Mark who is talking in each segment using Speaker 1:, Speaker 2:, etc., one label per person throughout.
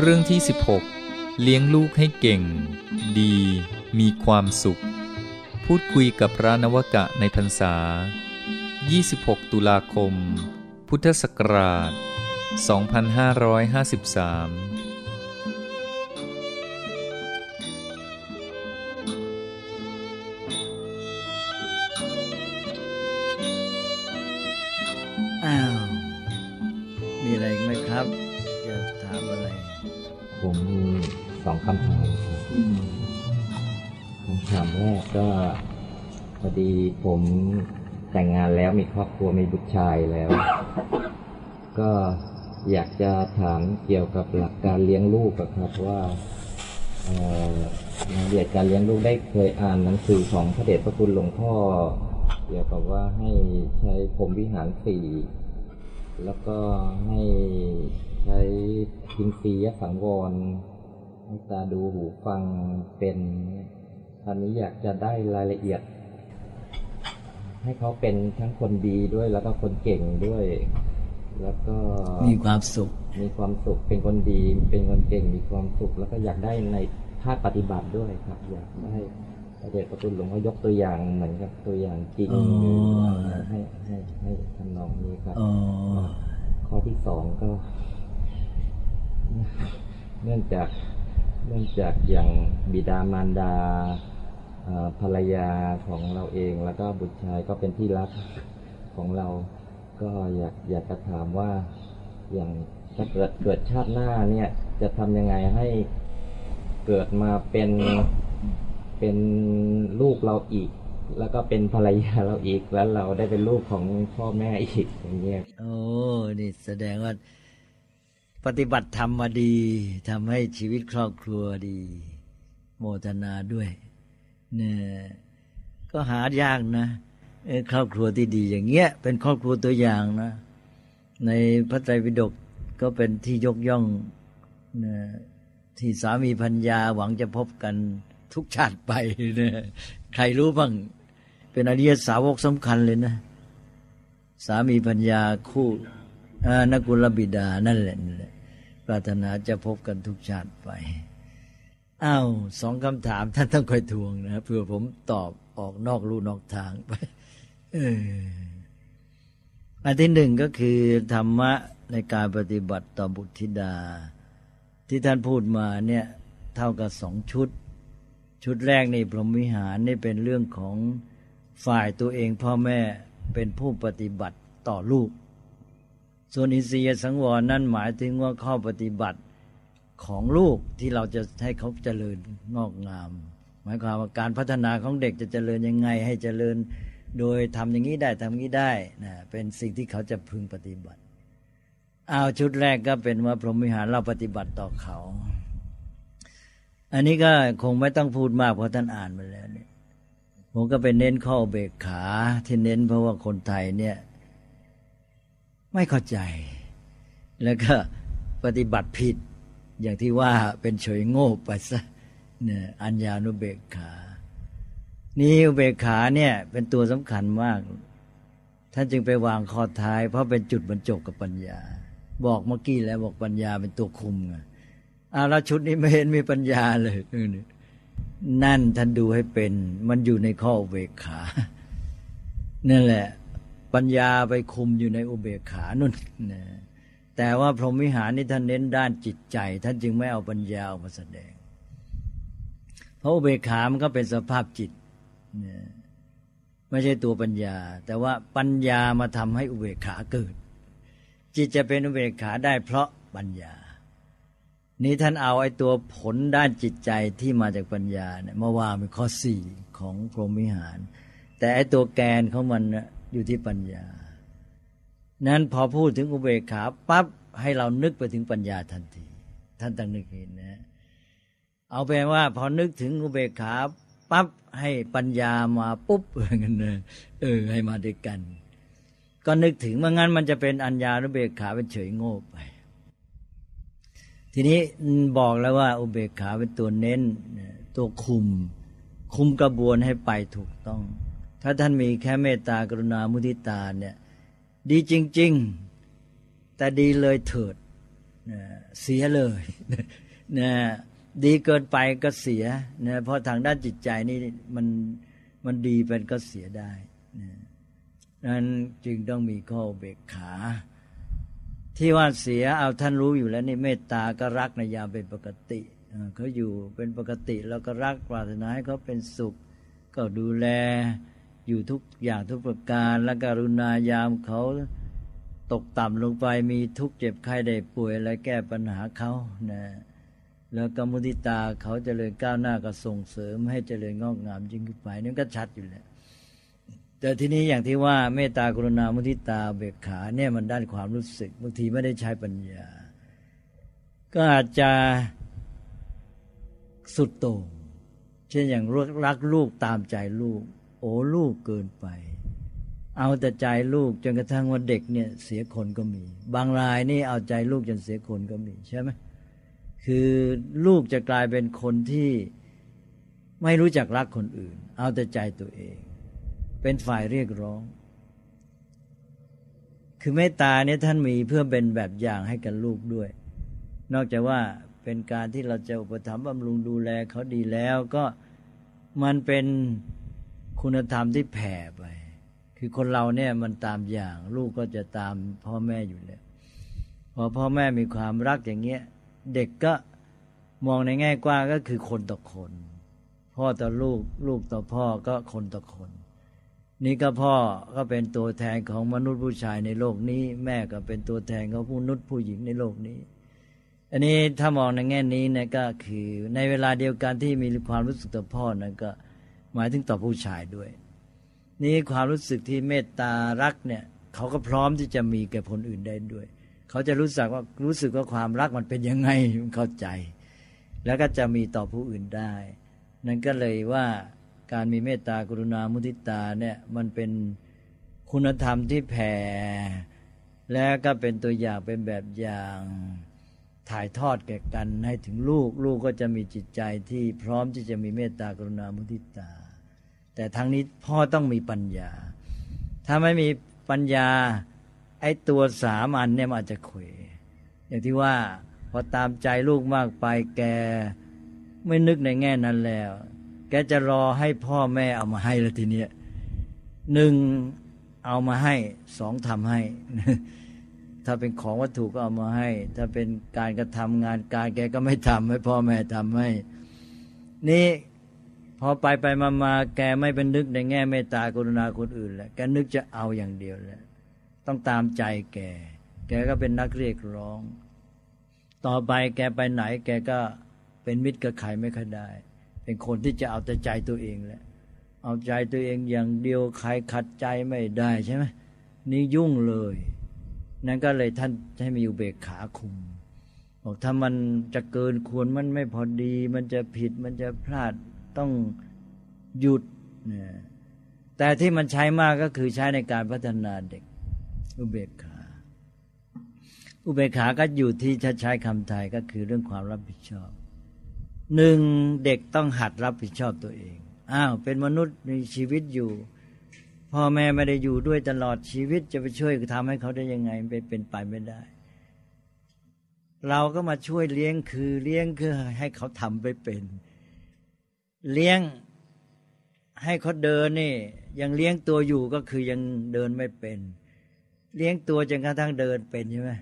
Speaker 1: เรื่องที่ 16 เลี้ยงลูกให้เก่ง ดี มีความสุข พูดคุยกับพระนวกะในพรรษา 26 ตุลาคม พุทธศักราช 2553
Speaker 2: ดี ผมแต่งงานแล้วมีครอบครัวมีบุตรชายแล้ว ก็อยากจะถามเกี่ยวกับหลักการเลี้ยงลูกอะครับว่าเอ่อรายละเอียดการเลี้ยงลูกได้เคยอ่านหนังสือของพระเดชพระคุณหลวงพ่อ เกี่ยวกับว่าให้ใช้พรหมวิหารสี่แล้วก็ให้ใช้พินซียสังวรให้ตาดูหูฟังเป็นเนี่ยตอนนี้อยากจะได้รายละเอียด ให้เขาเป็นทั้งคนดีด้วยแล้วก็คนเก่งด้วย แล้วก็
Speaker 3: มีความสุข
Speaker 2: มีความสุขเป็นคนดี เป็นคนเก่งมีความสุข แล้วก็อยากได้ในภาคปฏิบัติด้วยครับ อยากได้พระเดชพระคุณหลวงพ่อยกตัวอย่างเหมือนกับตัวอย่างจริง
Speaker 3: อ๋อ
Speaker 2: ให้ให้ให้ทำนองนี้ครับ
Speaker 3: อ๋อ
Speaker 2: ข้อที่สองก็ เนื่องจากเนื่องจากอย่างบิดามารดาเอ่อ ภรรยาของเราเองแล้วก็บุตรชายก็เป็นที่รักของเรา ก็อยากอยากจะถามว่าอย่างถ้าเกิดเกิดชาติหน้าเนี่ยจะทำยังไงให้เกิดมาเป็นเป็นลูกเราอีก แล้วก็เป็นภรรยาเราอีกแล้วเราได้เป็นลูกของพ่อแม่อีกอย่างเงี้ย
Speaker 3: โอ้นี่แสดงว่าปฏิบัติธรรมมาดีทำให้ชีวิตครอบครัวดี โมทนาด้วย เนี่ยก็หายากนะครอบครัวที่ดีอย่างเงี้ย เป็นครอบครัวตัวอย่างนะ ในพระไตรปิฎกก็เป็นที่ยกย่องนะที่สามีพัญญาหวังจะพบกันทุกชาติไปเนี่ยใครรู้บ้าง เป็นอริยสาวกสำคัญเลยนะ สามีพัญญาคู่อ่านกุลบิดานั่นแหละ ปรารถนาจะพบกันทุกชาติไป อ้าวสองคำถามท่านต้องคอยทวงนะเพื่อผมตอบออกนอกลู่นอกทางไปอออันที่หนึ่งก็คือธรรมะในการปฏิบัติต่อบุตรธิดา ที่ท่านพูดมาเนี่ยเท่ากับสองชุด ชุดแรกนี่พรหมวิหารนี่เป็นเรื่องของฝ่ายตัวเองพ่อแม่เป็นผู้ปฏิบัติต่อลูก ส่วนอินทรียสังวรนั่นหมายถึงว่าข้อปฏิบัติ ของลูกที่เราจะให้เขาเจริญงอกงาม หมายความว่าการพัฒนาของเด็กจะเจริญยังไง ให้เจริญ โดยทำอย่างนี้ได้ทำอย่างนี้ได้นะเป็นสิ่งที่เขาจะพึงปฏิบัติ เอาชุดแรกก็เป็นว่าพรหมวิหารเราปฏิบัติต่อเขา อันนี้ก็คงไม่ต้องพูดมากเพราะท่านอ่านมาแล้วเนี่ยผมก็ไปเน้นข้อเบกขาที่เน้นเพราะว่าคนไทยเนี่ย ไม่เข้าใจ แล้วก็ปฏิบัติผิด อย่างที่ว่าเป็นเฉยโง่ไปซะเนี่ยอัญญานุเบกขา นี่อุเบกขาเนี่ยเป็นตัวสำคัญมาก ท่านจึงไปวางข้อท้าย เพราะเป็นจุดบรรจบกับปัญญา บอกเมื่อกี้แล้วบอกปัญญาเป็นตัวคุมไงอาแล้วชุดนี้ไม่เห็นมีปัญญาเลยเออเนี่ยนั่นท่านดูให้เป็น มันอยู่ในข้ออุเบกขา นั่นแหละ ปัญญาไปคุมอยู่ในอุเบกขานุ่นนะ แต่ว่าพรหมวิหารนี่ท่านเน้นด้านจิตใจ ท่านจึงไม่เอาปัญญาออกมาแสดง เพราะอุเบกขามันก็เป็นสภาพจิตไม่ใช่ตัวปัญญา แต่ว่าปัญญามาทำให้อุเบกขาเกิด จิตจะเป็นอุเบกขาได้เพราะปัญญา นี้ท่านเอาไอ้ตัวผลด้านจิตใจที่มาจากปัญญาเนี่ยมาวางเป็นข้อสี่ของพรหมวิหาร แต่ไอ้ตัวแกนของมันนะอยู่ที่ปัญญา นั้นพอพูดถึงอุเบกขาปั๊บให้เรานึกไปถึงปัญญาทันที ท่านต้องนึกเห็นนะ เอาแปลว่า พอนึกถึงอุเบกขาปั๊บให้ปัญญามาปุ๊บเออกันเเออ ให้มาด้วยกัน ก็นึกถึงเมื่องั้นมันจะเป็นอัญญาอุเบกขาเป็นเฉยโง่ไป ทีนี้บอกแล้วว่า อุเบกขาเป็นตัวเน้นตัวคุม คุมกระบวนให้ไปถูกต้อง ถ้าท่านมีแค่เมตตากรุณามุทิตาเนี่ย ดีจริง ๆ แต่ดีเลยเถิดเสียเลยนะดีเกินไปก็เสียนะเพราะทางด้านจิตใจนี่มันมันดีเป็นก็เสียได้นะนั้นจึงต้องมีข้อเบกขา ที่ว่าเสียเอาท่านรู้อยู่แล้วนี่เมตตาก็รักในยามเป็นปกติเขาอยู่เป็นปกติแล้วก็รักปรารถนาให้เขาเป็นสุข ก็ดูแล อยู่ทุกอย่างทุกประการและกรุณายามเขาตกต่ำลงไปมีทุกข์เจ็บไข้ได้ป่วยอะไรแก้ปัญหาเขานะแล้วกมุติตาเขาจเจริญก้าวหน้าก็ส่งเสริม ให้เจริญงอกงามยิ่งขึ้นไปนี่ก็ชัดอยู่แล้วแต่ทีนี้อย่างที่ว่าเมตตากรุณามุทิตาเบกขาเนี่ยมันด้านความรู้สึกบางทีไม่ได้ใช้ปัญญา ก็อาจจะสุดโต่งเช่นอย่างรักลูกตามใจลูก โอ้ลูกเกินไป เอาแต่ใจลูกจนกระทั่งว่าเด็กเนี่ยเสียคนก็มี บางรายนี่เอาใจลูกจนเสียคนก็มีใช่ไหมคือลูกจะกลายเป็นคนที่ไม่รู้จักรักคนอื่น เอาแต่ใจตัวเอง เป็นฝ่ายเรียกร้อง คือเมตตาเนี่ยท่านมีเพื่อเป็นแบบอย่างให้กับลูกด้วย นอกจากว่าเป็นการที่เราจะอุปถัมภ์บำรุงดูแลเขาดีแล้วก็มันเป็น คุณธรรมที่แผ่ไป คือคนเราเนี่ยมันตามอย่าง ลูกก็จะตามพ่อแม่อยู่แล้วพอพ่อแม่มีความรักอย่างเงี้ย เด็กก็มองในแง่กว้างก็คือคนต่อคน พ่อต่อลูกลูกต่อพ่อก็คนต่อคน นี่ก็พ่อก็เป็นตัวแทนของมนุษย์ผู้ชายในโลกนี้ แม่ก็เป็นตัวแทนของผู้นุษย์ผู้หญิงในโลกนี้ อันนี้ถ้ามองในแง่นี้นะก็คือ ในเวลาเดียวกันที่มีความรู้สึกต่อพ่อนะก็ หมายถึงต่อผู้ชายด้วย นี่ความรู้สึกที่เมตตารักเนี่ยเขาก็พร้อมที่จะมีแก่คนอื่นได้ด้วย เขาจะรู้สึกว่ารู้สึกว่าความรักมันเป็นยังไงเข้าใจ แล้วก็จะมีต่อผู้อื่นได้ นั่นก็เลยว่าการมีเมตตากรุณามุทิตาเนี่ยมันเป็นคุณธรรมที่แผ่ แล้วก็เป็นตัวอย่างเป็นแบบอย่างถ่ายทอดแก่กันให้ถึงลูก ลูกก็จะมีจิตใจที่พร้อมที่จะมีเมตตากรุณามุทิตา แต่ทั้งนี้พ่อต้องมีปัญญา ถ้าไม่มีปัญญา ไอ้ตัวสามอันเนี่ยมันอาจจะเขวอย่างที่ว่าพอตามใจลูกมากไปแกไม่นึกในแง่นั้นแล้ว แกจะรอให้พ่อแม่เอามาให้แล้วทีเนี้ยหนึ่งเอามาให้สองทำให้ ถ้าเป็นของวัตถุก็เอามาให้ ถ้าเป็นการกระทำงานการแกก็ไม่ทำให้พ่อแม่ทำให้ นี่ พอไปไปมามาแกไม่เป็นนึกในแง่เมตตากรุณาคนอื่นแล้วแกนึกจะเอาอย่างเดียวแล้วต้องตามใจแก แกก็เป็นนักเรียกร้อง ต่อไปแกไปไหน แกก็เป็นมิตรกับใครไม่ค่อยได้ เป็นคนที่จะเอาแต่ใจตัวเองแหละ เอาใจตัวเองอย่างเดียวใครขัดใจไม่ได้ใช่ไหมนี่ยุ่งเลย นั่นก็เลยท่านให้มีอุเบกขาคุมบอกถ้ามันจะเกินควรมันไม่พอดี มันจะผิดมันจะพลาด ต้องหยุดนี่ยแต่ที่มันใช้มากก็คือใช้ในการพัฒนาเด็ก อุเบกขา อุเบกขาก็อยู่ที่ชัดใช้คำไทยก็คือเรื่องความรับผิดชอบหนึ่งเด็กต้องหัดรับผิดชอบตัวเองอ้าวเป็นมนุษย์มีชีวิตอยู่พ่อแม่ไม่ได้อยู่ด้วยตลอดชีวิตจะไปช่วยทำให้เขาได้ยังไงไปเป็นไปไม่ได้ เราก็มาช่วยเลี้ยงคือเลี้ยงคือให้เขาทำไปเป็น เลี้ยงให้เขาเดินนี่ ยังเลี้ยงตัวอยู่ก็คือยังเดินไม่เป็น เลี้ยงตัวจนกระทั่งเดินเป็นใช่ไหม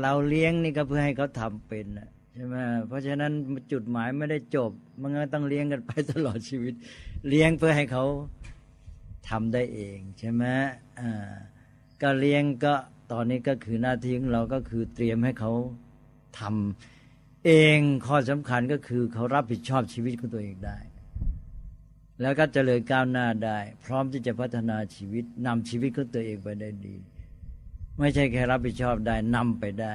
Speaker 3: เราเลี้ยงนี่ก็เพื่อให้เขาทำเป็นใช่ไหมเพราะฉะนั้นจุดหมายไม่ได้จบ มันก็ต้องเลี้ยงกันไปตลอดชีวิต เลี้ยงเพื่อให้เขาทำได้เองใช่ไหมอ่าก็เลี้ยงก็ตอนนี้ก็คือหน้าที่ของเราก็คือเตรียมให้เขาทำ เองข้อสำคัญก็คือเขารับผิดชอบชีวิตของตัวเองได้ แล้วก็เจริญก้าวหน้าได้ พร้อมที่จะพัฒนาชีวิตนำชีวิตของตัวเองไปได้ดี ไม่ใช่แค่รับผิดชอบได้นำไปได้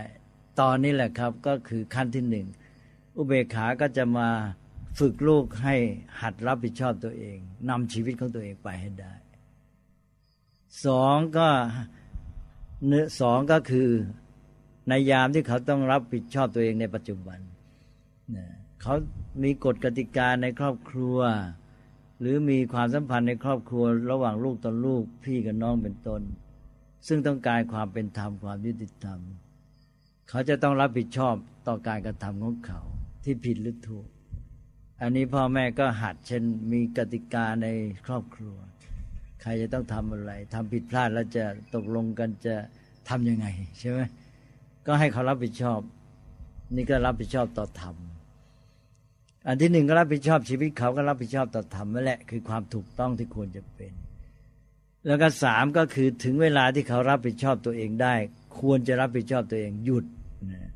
Speaker 3: ตอนนี้แหละครับก็คือขั้นที่หนึ่งอุเบกขาก็จะมาฝึกลูกให้หัดรับผิดชอบตัวเองนำชีวิตของตัวเองไปให้ได้สองก็เนื้อสองก็คือ ในยามที่เขาต้องรับผิดชอบตัวเองในปัจจุบันเขามีกฎกติกาในครอบครัว หรือมีความสัมพันธ์ในครอบครัว ระหว่างลูกต่อลูกพี่กับน้องเป็นต้น ซึ่งต้องการความเป็นธรรมความยุติธรรม เขาจะต้องรับผิดชอบต่อการกระทำของเขาที่ผิดหรือถูก อันนี้พ่อแม่ก็หัดเช่นมีกติกาในครอบครัว ใครจะต้องทำอะไรทำผิดพลาดแล้วจะตกลงกันจะทำยังไงใช่ไหม ก็ให้เขารับผิดชอบ นี่ก็รับผิดชอบต่อธรรมอันที่หนึ่งก็รับผิดชอบชีวิตเขาก็รับผิดชอบต่อธรรมนั่นแหละคือความถูกต้องที่ควรจะเป็น แล้วก็สามก็คือถึงเวลาที่เขารับผิดชอบตัวเองได้ ควรจะรับผิดชอบตัวเองหยุดนะ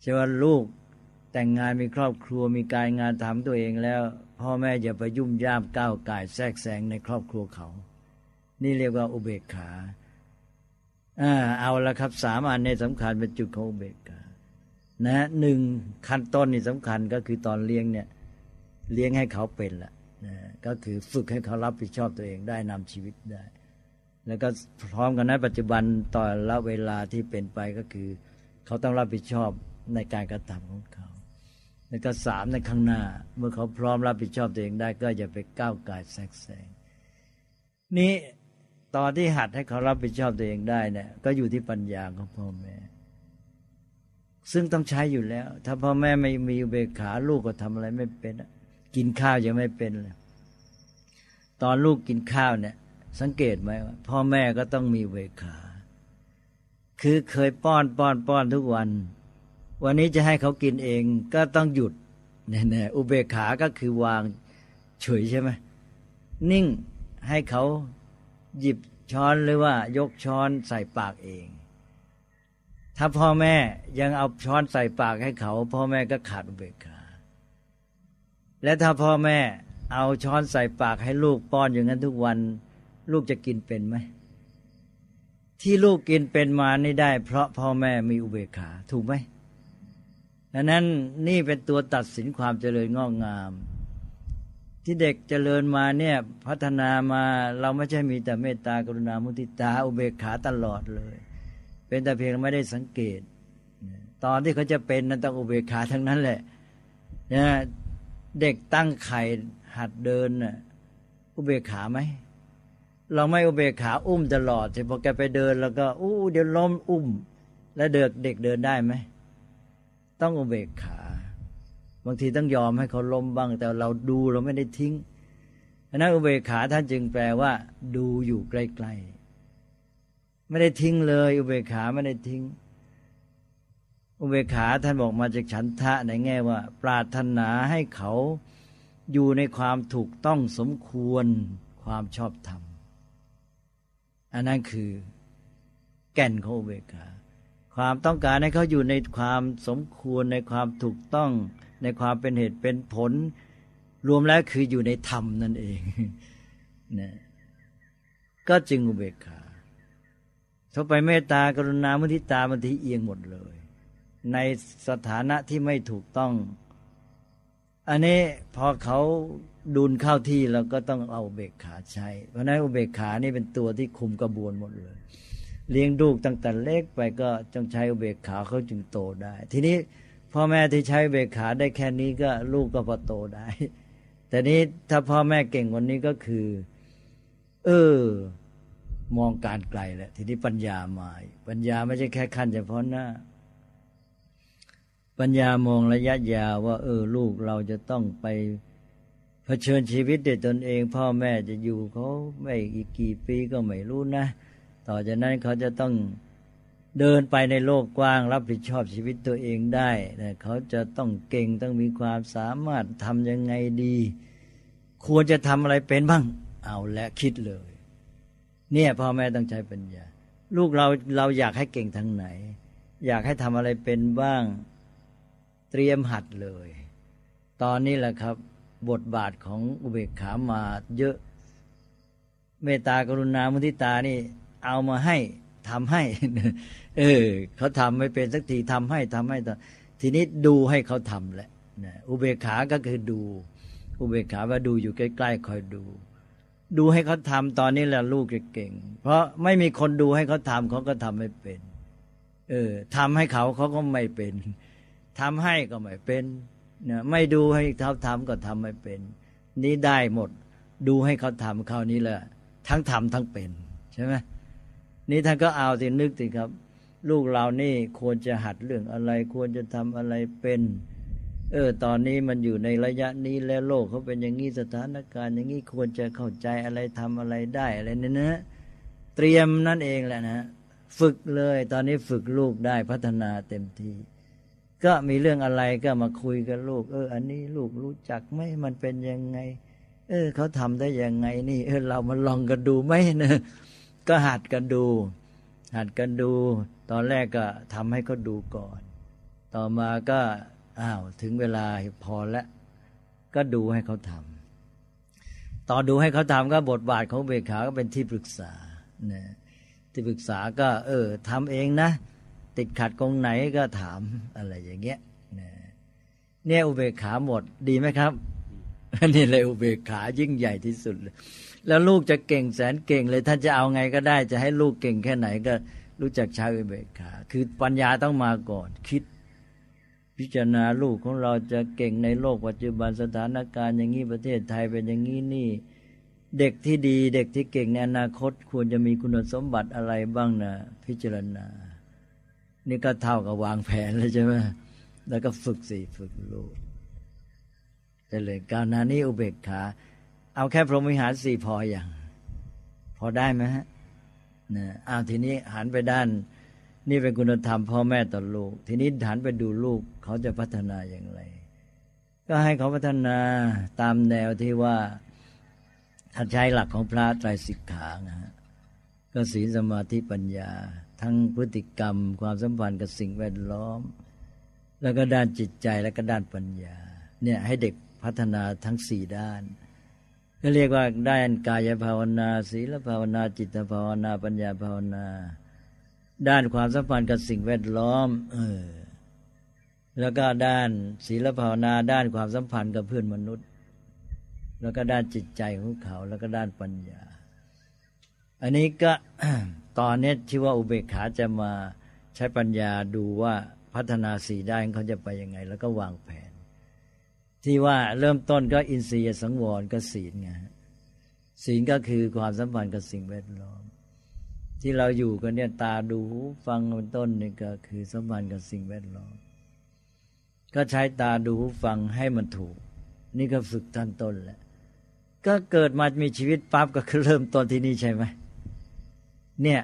Speaker 3: ใช่ว่าลูกแต่งงานมีครอบครัวมีการงานทำตัวเองแล้ว พ่อแม่อย่าไปยุ่มย่ามก้าวไก่แทรกแซงในครอบครัวเขา นี่เรียกว่าอุเบกขา อ่าเอาละครับสามอันในสำคัญเป็นจุดของอุเบกขานะหนึ่งขั้นต้นนี่สำคัญก็คือตอนเลี้ยงเนี่ยเลี้ยงให้เขาเป็นละนะก็คือฝึกให้เขารับผิดชอบตัวเองได้นำชีวิตได้ แล้วก็พร้อมกันในปัจจุบันต่อละเวลาที่เป็นไปก็คือ เขาต้องรับผิดชอบในการกระทำของเขา แล้วก็สามในข้างหน้า เมื่อเขาพร้อมรับผิดชอบตัวเองได้ ก็อย่าไปก้าวไก่แทรกแซงนี้ ตอนที่หัดให้เขารับผิดชอบตัวเองได้เนี่ยก็อยู่ที่ปัญญาของพ่อแม่ ซึ่งต้องใช้อยู่แล้ว ถ้าพ่อแม่ไม่มีอุเบกขาลูกก็ทำอะไรไม่เป็นกินข้าวยังไม่เป็นเลยตอนลูกกินข้าวเนี่ย สังเกตไหมว่าพ่อแม่ก็ต้องมีเบกขา คือเคยป้อนป้อนป้อนทุกวัน วันนี้จะให้เขากินเองก็ต้องหยุดแน่ๆอุเบกขาก็คือวางเฉยใช่ไหมนิ่งให้เขา หยิบช้อนหรือว่ายกช้อนใส่ปากเอง ถ้าพ่อแม่ยังเอาช้อนใส่ปากให้เขา พ่อแม่ก็ขาดอุเบกขาและถ้าพ่อแม่เอาช้อนใส่ปากให้ลูกป้อนอย่างนั้นทุกวัน ลูกจะกินเป็นไหมที่ลูกกินเป็นมานี่ได้ เพราะพ่อแม่มีอุเบกขาถูกไหมดังนั้นนี่เป็นตัวตัดสินความเจริญงอกงาม ที่เด็กเจริญมาเนี่ยพัฒนามาเราไม่ใช่มีแต่เมตตากรุณามุติตาอุเบกขาตลอดเลย เป็นแต่เพียงไม่ได้สังเกต ตอนที่เขาจะเป็นนั้นต้องอุเบกขาทั้งนั้นแหละนะเด็กตั้งไข่หัดเดินน่ะอุเบกขาไหมเราไม่อุเบกขาอุ้มตลอดแต่พอแกไปเดินแล้วก็อู้เดี๋ยวล้มอุ้ม แล้วเด็กเด็กเดินได้ไหมต้องอุเบกขา บางทีต้องยอมให้เขาล้มบ้าง แต่เราดูเราไม่ได้ทิ้งอนั้นอุเบกขาท่านจึงแปลว่า ดูอยู่ใกล้ๆไม่ได้ทิ้งเลย อุเบกขาไม่ได้ทิ้ง อุเบกขาท่านบอกมาจากฉันทะในแง่ว่า ปรารถนาให้เขาอยู่ในความถูกต้องสมควรความชอบธรรมอันนั้นคือแก่นของอุเบกขา ความต้องการให้เขาอยู่ในความสมควรในความถูกต้อง ในความเป็นเหตุเป็นผล รวมแล้วคืออยู่ในธรรมนั่นเองนะก็จึงอุเบกขาถ้าไปเมตตากรุณามุทิตาบางทีเอียงหมดเลย ในสถานะที่ไม่ถูกต้อง อันนี้พอเขาดุลเข้าที่เราก็ต้องเอาเบกขาใช้ เพราะนั้นอุเบกขานี่เป็นตัวที่คุมกระบวนหมดเลย เลี้ยงลูกตั้งแต่เล็กไปก็ต้องใช้อุเบกขาเขาจึงโตได้ ทีนี้ พ่อแม่ที่ใช้เบกขาได้แค่นี้ก็ลูกก็พอโตได้ แต่นี้ถ้าพ่อแม่เก่งกว่านี้ก็คือ เออ มองการไกลแหละทีนี้ปัญญามาปัญญาไม่ใช่แค่ขั้นเฉพาะหน้า ปัญญามองระยะยาวว่า เออ ลูกเราจะต้องไปเผชิญชีวิตด้วยตนเอง พ่อแม่จะอยู่เขาไม่อีกกี่ปีก็ไม่รู้นะ ต่อจากนั้นเขาจะต้อง เดินไปในโลกกว้าง รับผิดชอบชีวิตตัวเองได้นะเขาจะต้องเก่งต้องมีความสามารถทำยังไงดี ควรจะทำอะไรเป็นบ้าง เอาและคิดเลย เนี่ยพ่อแม่ต้องใช้ปัญญา ลูกเราเราอยากให้เก่งทางไหน อยากให้ทำอะไรเป็นบ้าง เตรียมหัดเลย ตอนนี้แหละครับ บทบาทของอุเบกขามาเยอะ เมตตากรุณามุทิตานี่ เอามาให้ ทำให้ เออเขาทำไม่เป็นสักทีทำให้ทำให้ทีนี้ดูให้เขาทำแหละอุเบกขาก็คือดู อุเบกขาว่าดูอยู่ใกล้ๆคอยดู ดูให้เขาทำตอนนี้แหละลูกจะเก่ง เพราะไม่มีคนดูให้เขาทำเขาก็ทำไม่เป็น เออทำให้เขาเขาก็ไม่เป็นทำให้ก็ไม่เป็นนะไม่ดูให้เขาทำก็ทำไม่เป็น นี่ได้หมด ดูให้เขาทำคราวนี้แหละทั้งทำทั้งเป็นใช่ไหม นี่ท่านก็เอาสินึกสิครับ ลูกเรานี่ควรจะหัดเรื่องอะไร ควรจะทำอะไรเป็น เออ ตอนนี้มันอยู่ในระยะนี้แล้วโลกเขาเป็นอย่างนี้สถานการณ์อย่างนี้ควรจะเข้าใจอะไรทำอะไรได้อะไรเนี่ยนะเตรียมนั่นเองแหละนะฝึกเลย ตอนนี้ฝึกลูกได้พัฒนาเต็มที่ก็มีเรื่องอะไรก็มาคุยกับลูก เออ อันนี้ลูกรู้จักไหมมันเป็นยังไง เออเขาทำได้ยังไง นี่ เออเรามาลองกันดูไหมเนะ ก็หัดกันดู หัดกันดู ตอนแรกก็ทำให้เขาดูก่อน ต่อมาก็อ้าวถึงเวลาพอแล้ว ก็ดูให้เขาทำตอนดูให้เขาทำก็บทบาทของเบขาก็เป็นที่ปรึกษานะที่ปรึกษาก็ เออทำเองนะ ติดขัดตรงไหนก็ถามอะไรอย่างเงี้ยเนี่ยอุเบกขาหมดดีไหมครับนี่เลยอุเบกขายิ่งใหญ่ที่สุดเลย แล้วลูกจะเก่งแสนเก่งเลย ท่านจะเอาไงก็ได้ จะให้ลูกเก่งแค่ไหนก็รู้จักใช้อุเบกขา คือปัญญาต้องมาก่อน คิด พิจารณาลูกของเราจะเก่งในโลกปัจจุบันสถานการณ์อย่างนี้ประเทศไทยเป็นอย่างนี้นี่ เด็กที่ดี เด็กที่เก่งในอนาคต ควรจะมีคุณสมบัติอะไรบ้างนะพิจารณา นี่ก็เท่ากับวางแผนเลยใช่ไหมแล้วก็ฝึกสิฝึกรู้แต่เลยการนานี้อุเบกขา เอาแค่พรหมวิหารสี่พออย่าง พอได้ไหมฮะนะเอาทีนี้หันไปด้าน นี่เป็นคุณธรรมพ่อแม่ต่อลูก ทีนี้หันไปดูลูกเขาจะพัฒนาอย่างไร ก็ให้เขาพัฒนาตามแนวที่ว่าถ้าใช้หลักของพระไตรสิกขานะฮะก็ศีลสมาธิปัญญา ทั้งพฤติกรรม ความสัมพันธ์กับสิ่งแวดล้อม แล้วก็ด้านจิตใจแล้วก็ด้านปัญญา เนี่ยให้เด็กพัฒนาทั้งสี่ด้าน ก็เรียกว่าได้นกายภาวนา ศีลภาวนา จิตภาวนา ปัญญาภาวนา ด้านความสัมพันธ์กับสิ่งแวดล้อม เออ แล้วก็ด้านศีลภาวนา ด้านความสัมพันธ์กับเพื่อนมนุษย์ แล้วก็ด้านจิตใจของเขา แล้วก็ด้านปัญญา อันนี้ก็ตอนนี้ที่ว่าอุเบกขาจะมาใช้ปัญญาดูว่าพัฒนาสีได้เขาจะไปยังไง แล้วก็วางแผน ที่ว่าเริ่มต้นก็อินทรียสังวรก็ศีลไงศีลก็คือความสัมพันธ์กับสิ่งแวดล้อม ที่เราอยู่กันเนี่ยตาดูฟังเป็นต้นนี่ก็คือสัมพันธ์กับสิ่งแวดล้อม ก็ใช้ตาดูฟังให้มันถูก นี่ก็ฝึกทันต้นแหละก็เกิดมามีชีวิตปั๊บก็คือเริ่มต้นที่นี่ใช่ไหมเนี่ย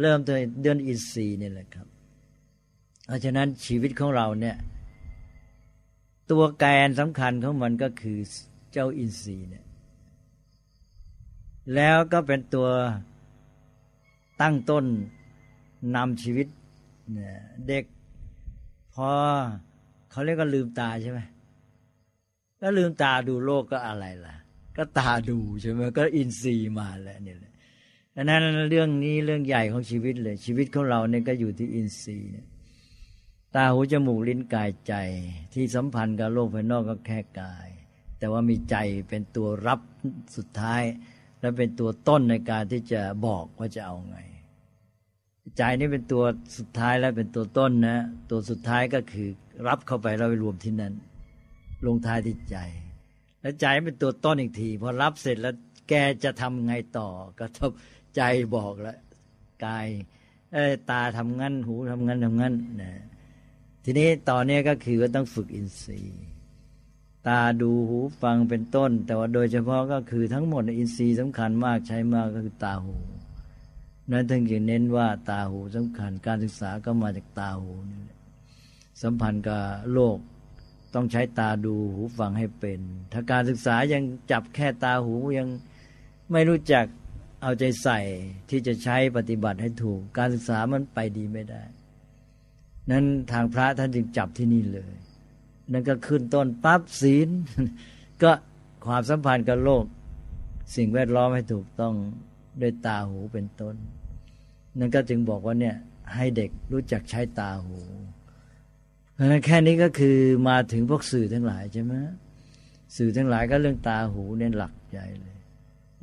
Speaker 3: เริ่มต้นเดือนอินทรีย์นี่แหละครับ เพราะฉะนั้นชีวิตของเราเนี่ย ตัวแกนสำคัญของมันก็คือเจ้าอินทรีย์เนี่ยแล้วก็เป็นตัวตั้งต้นนำชีวิตเด็ก พอเขาเรียกว่าลืมตาใช่ไหมแล้วลืมตาดูโลกก็อะไรล่ะ ก็ตาดูใช่ไหมก็อินทรีย์มาแล้วนี่แหละดังนั้นเรื่องนี้เรื่องใหญ่ของชีวิตเลย ชีวิตของเราเนี่ยก็อยู่ที่อินทรีย์เนี่ย ตาหูจมูกลิ้นกายใจ ที่สัมพันธ์กับโลกภายนอกก็แค่กาย แต่ว่ามีใจเป็นตัวรับสุดท้าย และเป็นตัวต้นในการที่จะบอกว่าจะเอาไง ใจนี่เป็นตัวสุดท้ายและเป็นตัวต้นนะ ตัวสุดท้ายก็คือรับเข้าไปแล้วไปรวมที่นั้น ลงท้ายที่ใจ แล้วใจเป็นตัวต้นอีกทีพอรับเสร็จแล้วแกจะทำไงต่อก็ต้องใจบอกแล้วกายตาทำงั้นหูทำงั้นทำงั้นนะ ทีนี้ตอนนี้ก็คือว่าต้องฝึกอินทรีย์ ตาดูหูฟังเป็นต้น แต่ว่าโดยเฉพาะก็คือทั้งหมดอินทรีย์สำคัญมากใช้มากก็คือตาหู นั้นถึงจะเน้นว่าตาหูสำคัญ การศึกษาก็มาจากตาหูนี่แหละสัมพันธ์กับโลกต้องใช้ตาดูหูฟังให้เป็น ถ้าการศึกษายังจับแค่ตาหูยังไม่รู้จักเอาใจใส่ที่จะใช้ปฏิบัติให้ถูก การศึกษามันไปดีไม่ได้ นั้นทางพระท่านจึงจับที่นี่เลย นั่นก็ขึ้นต้นปั๊บศีล ก็ความสัมพันธ์กับโลก สิ่งแวดล้อมให้ถูกต้องด้วยตาหูเป็นต้น นั่นก็จึงบอกว่าเนี่ยให้เด็กรู้จักใช้ตาหูเพราะฉะนั้นแค่นี้ก็คือมาถึงพวกสื่อทั้งหลายใช่ไหมสื่อทั้งหลายก็เรื่องตาหูเนี่ยหลักใหญ่เลย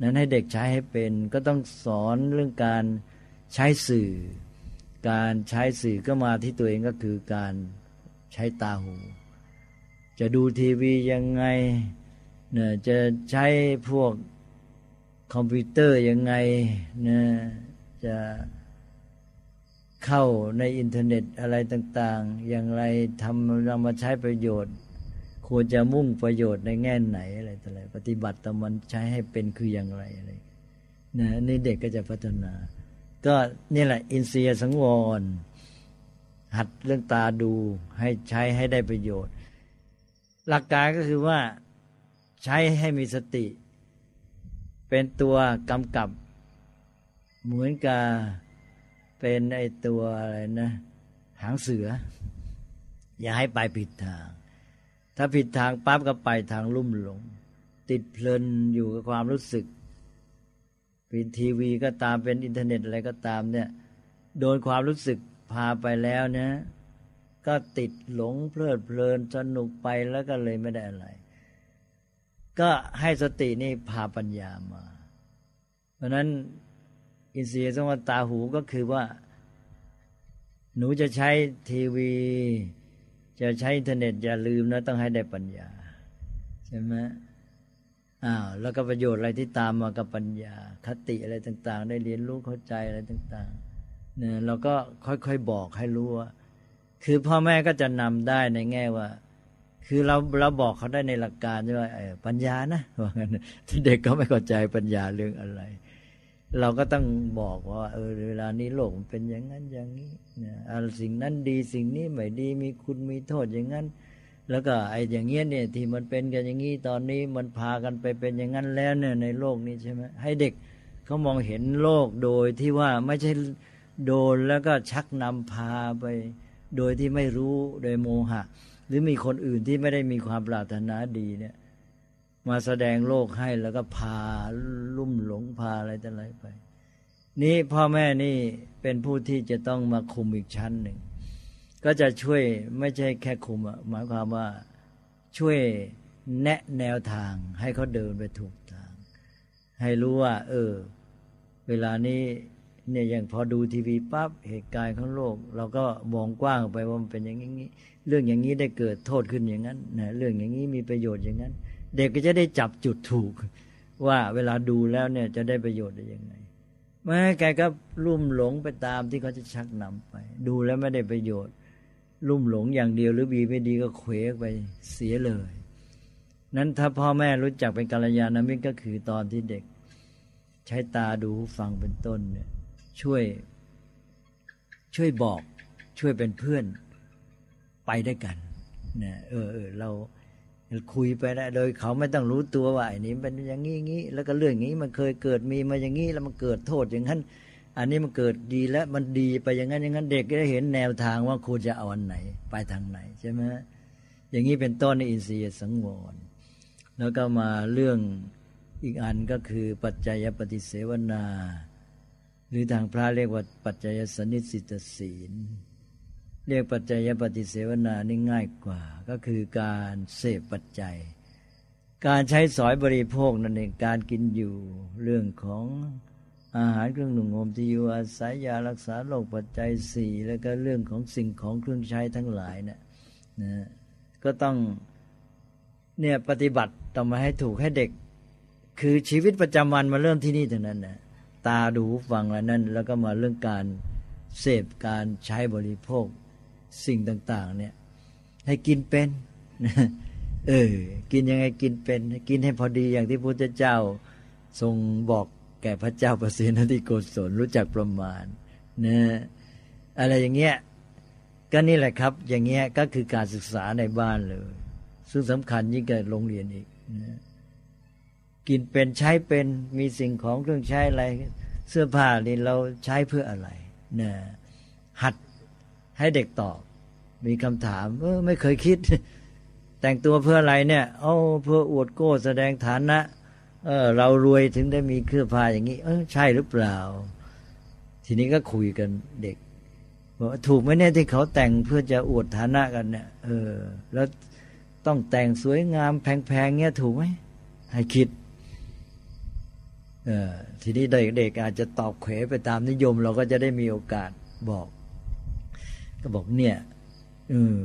Speaker 3: นั้นให้เด็กใช้ให้เป็นก็ต้องสอนเรื่องการใช้สื่อ การใช้สื่อก็มาที่ตัวเองก็คือการใช้ตาหู จะดูทีวียังไงเนี่ยจะใช้พวกคอมพิวเตอร์ยังไงเนี่ยจะเข้าในอินเทอร์เน็ตอะไรต่างๆ อย่างไรทำเรามาใช้ประโยชน์ ควรจะมุ่งประโยชน์ในแง่ไหนอะไรต่ออะไรปฏิบัติต่อมันใช้ให้เป็นคืออย่างไรอะไรนะนี่เด็กก็จะพัฒนา ก็นี่แหละ อินเสียสังวร หัดเรื่องตาดูให้ใช้ให้ได้ประโยชน์ หลักการก็คือว่าใช้ให้มีสติ เป็นตัวกำกับ เหมือนกับเป็นไอตัวอะไรนะ หางเสือ อย่าให้ไปผิดทาง ถ้าผิดทางปั๊บก็ไปทางลุ่มหลง ติดเพลินอยู่กับความรู้สึก เป็นทีวีก็ตามเป็นอินเทอร์เน็ตอะไรก็ตามเนี่ย โดนความรู้สึกพาไปแล้วเนี่ยก็ติดหลงเพลิดเพลินสนุกไปแล้วก็เลยไม่ได้อะไร ก็ให้สตินี่พาปัญญามา เพราะนั้นอินทรียสังวรตาหูก็คือว่า หนูจะใช้ทีวี จะใช้อินเทอร์เน็ตอย่าลืมนะ ต้องให้ได้ปัญญา ใช่ไหม อ้าวแล้วก็ประโยชน์อะไรที่ตามมากับปัญญาคติอะไรต่าง ๆ ได้เรียนรู้เข้าใจอะไรต่างๆเนี่ยเราก็ค่อยๆบอกให้รู้ว่าคือพ่อแม่ก็จะนำได้ในแง่ว่า คือเราเราบอกเขาได้ในหลักการใช่ไหมปัญญานะว่างั้นเด็กก็ไม่เข้าใจปัญญาเรื่องอะไร เราก็ต้องบอกว่า เออเวลานี้โลกมันเป็นอย่างนั้นอย่างนี้เนี่ยสิ่งนั้นดีสิ่งนี้ไม่ดีมีคุณมีโทษอย่างนั้น แล้วก็ไอ้อย่างเงี้ยเนี่ยที่มันเป็นกันอย่างนี้ตอนนี้มันพากันไปเป็นอย่างนั้นแล้วเนี่ยในโลกนี้ใช่ไหมให้เด็กเขามองเห็นโลกโดยที่ว่าไม่ใช่โดนแล้วก็ชักนำพาไป โดยที่ไม่รู้โดยโมหะ หรือมีคนอื่นที่ไม่ได้มีความปรารถนาดีเนี่ยมาแสดงโลกให้แล้วก็พาลุ่มหลงพาอะไรต่ออะไรไป นี่พ่อแม่นี่เป็นผู้ที่จะต้องมาคุมอีกชั้นหนึ่ง ก็จะช่วยไม่ใช่แค่คุมหมายความว่าช่วยแนะแนวทางให้เขาเดินไปถูกทาง ให้รู้ว่า เออ เวลานี้เนี่ยอย่างพอดูทีวีปั๊บเหตุการณ์ของโลก เราก็มองกว้างไปว่ามันเป็นอย่างนี้ เรื่องอย่างนี้ได้เกิดโทษขึ้นอย่างนั้นนะเรื่องอย่างนี้มีประโยชน์อย่างนั้น เด็กก็จะได้จับจุดถูก ว่าเวลาดูแล้วเนี่ยจะได้ประโยชน์ได้ยังไงแม้แกก็ลุ่มหลงไปตามที่เขาจะชักนำไป ดูแล้วไม่ได้ประโยชน์ ลุ่มหลงอย่างเดียวหรือบีไม่ดีก็เขวไปเสียเลย นั้นถ้าพ่อแม่รู้จักเป็นกัลยาณมิตรก็คือตอนที่เด็ก ใช้ตาดูฟังเป็นต้นเนี่ยช่วย ช่วยบอก ช่วยเป็นเพื่อนไปได้กันเนี่ยเออเออเราคุยไปได้โดยเขาไม่ต้องรู้ตัวว่าไอ้นี้เป็นอย่างนี้งี้แล้วก็เรื่องนี้มันเคยเกิดมีมาอย่างนี้แล้วมันเกิดโทษอย่างนั้น อันนี้มันเกิดดีแล้วมันดีไปอย่างนั้นอย่างนั้นเด็กก็ได้เห็นแนวทางว่าควรจะเอาอันไหน ไปทางไหนใช่ไหมอย่างนี้เป็นต้นในอินทรีย์สังวรแล้วก็มาเรื่องอีกอันก็คือปัจจัยปฏิเสวนา หรือทางพระเรียกว่าปัจจัยสนิสิตศีล เรียกปัจจัยปฏิเสวนานี่ง่ายกว่า ก็คือการเสพปัจจัย การใช้สอยบริโภคนั่นเองการกินอยู่เรื่องของ อาหารเครื่องหนุ่งห่มที่อยู่อาศัยยารักษาโรคปัจจัยสี่แล้วก็เรื่องของสิ่งของเครื่องใช้ทั้งหลายเนะนะก็ต้องเนี่ยปฏิบัติต้องมาให้ถูกให้เด็ก คือชีวิตประจำวันมาเริ่มที่นี่ถึงนั้นนะตาดูฟังแล้วนั่น แล้วก็มาเรื่องการเสพการใช้บริโภคสิ่งต่าง ๆ เนี่ย ให้กินเป็นเออ กินยังไงกินเป็น กินให้พอดีอย่างที่พระพุทธเจ้าทรงบอก แก่พระเจ้าประสิทธิโกศลรู้จักประมาณนะอะไรอย่างเงี้ยก็นี่แหละครับ อย่างเงี้ยก็คือการศึกษาในบ้านเลย ซึ่งสำคัญยิ่งกว่าโรงเรียนอีกนะกินเป็นใช้เป็นมีสิ่งของเครื่องใช้อะไร เสื้อผ้านี่เราใช้เพื่ออะไรนะหัดให้เด็กตอบ มีคำถามเออไม่เคยคิด แต่งตัวเพื่ออะไรเนี่ย เอ้เพื่ออวดโก้แสดงฐานะ เออ เรารวยถึงได้มีเครื่องผ้าอย่างนี้ เออใช่หรือเปล่า ทีนี้ก็คุยกันเด็กบอกถูกไหมเนี่ยที่เขาแต่งเพื่อจะอวดฐานะกันเนี่ยเออ แล้วต้องแต่งสวยงามแพงๆเงี้ยถูกไหมให้คิดเออทีนี้เด็กๆอาจจะตอบเขวไปตามนิยม เราก็จะได้มีโอกาสบอก ก็บอกเนี่ยเออ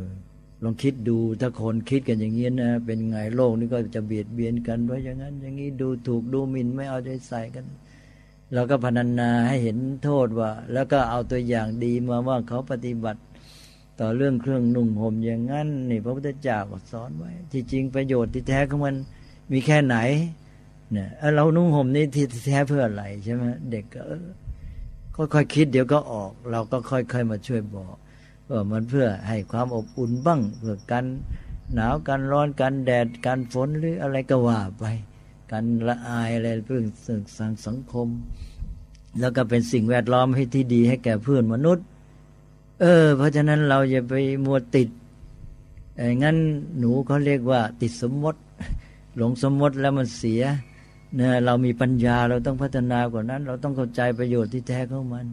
Speaker 3: ลองคิดดูถ้าคนคิดกันอย่างนี้นะ เป็นไงโลกนี้ก็จะเบียดเบียนกันเพราอย่างนั้น อย่างนี้ดูถูกดูหมิ่นไม่เอาใจใส่กันเราก็พนันนาให้เห็นโทษว่า แล้วก็เอาตัวอย่างดีมาว่าเขาปฏิบัติต่อเรื่องเครื่องนุ่งห่มอย่างนั้นนี่พระพุทธเจ้าก็สอนไว้ ที่จริงประโยชน์ที่แท้ของมันมีแค่ไหนเนี่ยเรานุ่งห่มนี่ที่แท้เพื่ออะไรใช่ไหมเด็กก็ค่อยๆคคิดเดี๋ยวก็ออก เราก็ค่อยๆมาช่วยบอก ว่ามันเพื่อให้ความอบอุ่นบ้างเพื่อกันหนาวกันร้อนกันแดดกันฝนหรืออะไรก็ว่าไป กันละอายอะไรเรื่องสังสังคม แล้วก็เป็นสิ่งแวดล้อมให้ที่ดีให้แก่เพื่อนมนุษย์ เออ เพราะฉะนั้นเราอย่าไปมัวติดไอ้งั้นหนูเขาเรียกว่า ติดสมมติ หลงสมมติแล้วมันเสียเนี่ยเรามีปัญญาเราต้องพัฒนากว่านั้น เราต้องเข้าใจประโยชน์ที่แท้ของมัน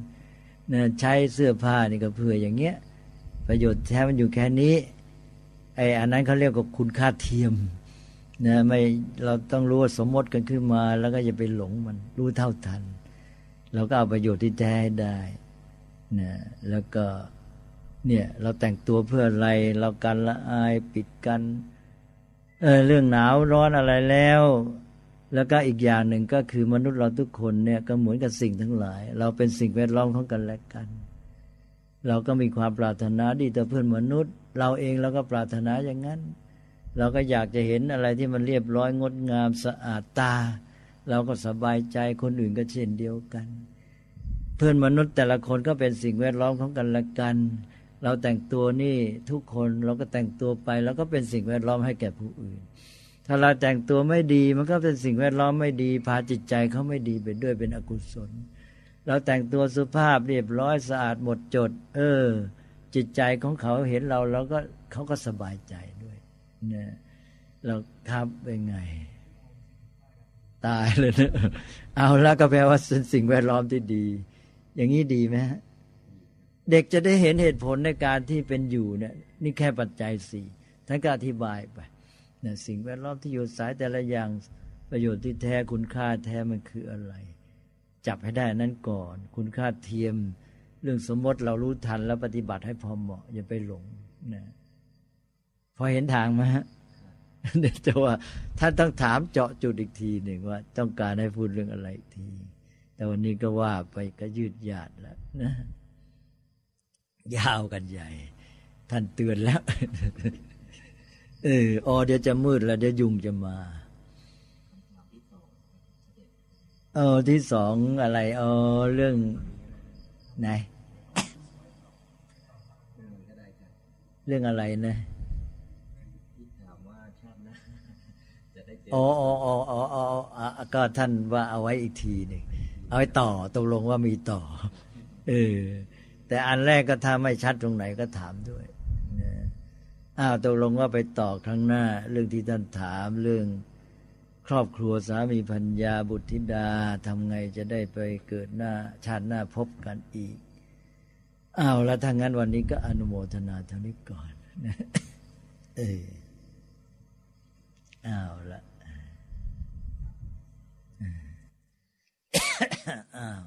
Speaker 3: เนี่ยใช้เสื้อผ้านี่ก็เพื่ออย่างเงี้ย ประโยชน์แท้มันอยู่แค่นี้ไอ้อันนั้นเขาเรียกว่าคุณค่าเทียมนะไม่เราต้องรู้ว่าสมมติกันขึ้นมา แล้วก็อย่าไปหลงมันรู้เท่าทันเราก็เอาประโยชน์ที่แท้ได้นะแล้วก็เนี่ยเราแต่งตัวเพื่ออะไร เรากันละอายปิดกันเออเรื่องหนาวร้อนอะไรแล้ว แล้วก็อีกอย่างหนึ่งก็คือมนุษย์เราทุกคนเนี่ยก็เหมือนกับสิ่งทั้งหลาย เราเป็นสิ่งแวดล้อมของกันและกัน เราก็มีความปรารถนาดีต่อเพื่อนมนุษย์ เราเองเราก็ปรารถนาอย่างนั้น เราก็อยากจะเห็นอะไรที่มันเรียบร้อยงดงามสะอาดตา เราก็สบายใจคนอื่นก็เช่นเดียวกัน เพื่อนมนุษย์แต่ละคนก็เป็นสิ่งแวดล้อมของกันและกัน เราแต่งตัวนี่ทุกคนเราก็แต่งตัวไป แล้วก็เป็นสิ่งแวดล้อมให้แก่ผู้อื่น ถ้าเราแต่งตัวไม่ดีมันก็เป็นสิ่งแวดล้อมไม่ดี พาจิตใจเขาไม่ดีไปด้วยเป็นอกุศล เราแต่งตัวสุภาพเรียบร้อยสะอาดหมดจด เออ จิตใจของเขาเห็นเราแล้วก็เขาก็สบายใจเนี่ยเราครับเป็นไง ตายเลยเนะเอาแล้วก็แปลว่าเป็นสิ่งแวดล้อมที่ดี อย่างนี้ดีไหมเด็กจะได้เห็นเหตุผลในการที่เป็นอยู่เนี่ย นี่แค่ปัจจัยสี่ท่านก็อธิบายไปนี่ยสิ่งแวดล้อมที่อยู่สายแต่ละอย่างประโยชน์ที่แท้คุณค่าแท้มันคืออะไร จับให้ได้นั้นก่อน คุณค่าเทียม เรื่องสมมติเรารู้ทันแล้วปฏิบัติให้พอเหมาะ อย่าไปหลงนะพอเห็นทางไหมฮะเดี๋ยวจะว่าท่านต้องถามเจาะจุดอีกทีหนึ่งว่า ต้องการให้พูดเรื่องอะไรอีกที แต่วันนี้ก็ว่าไปก็ยืดหยาดแล้วนะยาวกันใหญ่ ท่านเตือนแล้ว เออออเดี๋ยวจะมืดแล้ว เดี๋ยวยุงจะมา เออที่สองอะไรเออเรื่องไหนเรื่องอะไรนะอ๋ออ๋ออ๋ออ๋ออ๋อก็ท่านว่าเอาไว้อีกทีหนึ่งเอาไว้ต่อตกลงว่ามีต่อ เออ แต่อันแรกก็ถ้าไม่ชัดตรงไหนก็ถามด้วยอ้าวตกลงว่าไปต่อครั้งหน้า เรื่องที่ท่านถามเรื่อง ครอบครัวสามีพัญญาบุตรธิดาทำไงจะได้ไปเกิดหน้าชาติหน้าพบกันอีกอ้าวแล้วถ้างั้นวันนี้ก็อนุโมทนาเท่านี้ก่อนเอออ้าวละอ้าว